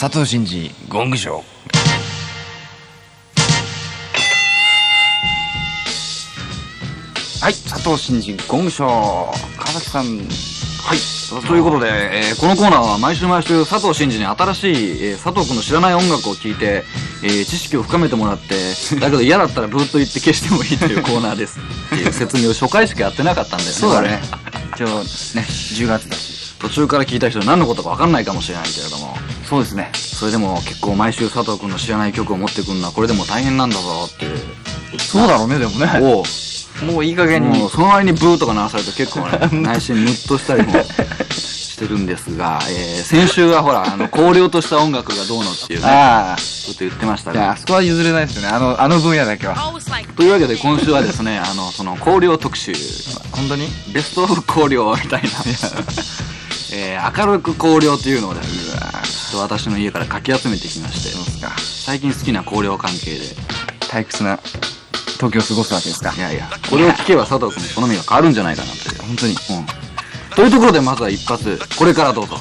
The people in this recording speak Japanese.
佐藤真二ゴングショーはい、佐藤真二ゴングショー。川崎さん。はい。ということで、えーこのコーナーは毎週毎週佐藤真二に新しい、えー佐藤君の知らない音楽を聴いて、えー知識を深めてもらって、だけど嫌だったらブーッと言って消してもいいというコーナーです。っていう説明を初回しかやってなかったんだよね。そうだねこれ。今日ね、10月だし。途中から聞いた人は何のことか分かんないかもしれないけれども、そうですね。それでも結構毎週佐藤君の知らない曲を持ってくるのはこれでも大変なんだぞっていう。そうだろうね、でもね。おうもういい加減に。もうその割にブーとか鳴らされると結構ね 内心ムッとしたりもしてるんですが、えー先週はほらあの荒涼とした音楽がどうのっていうねっと言ってましたいや、があそこは譲れないですよね。あの、あの分野だけは。というわけで今週はですねあのその荒涼特集本当に？ベストオブ荒涼みたいな、えー明るく荒涼というのをですねちょっと私の家からかき集めてきまして。最近好きな荒涼関係で退屈な東京を過ごすわけですか？い。やいやこれを聞けば佐藤君の好みが変わるんじゃないかなって本当に。うんというところでまずは一発これからどうぞ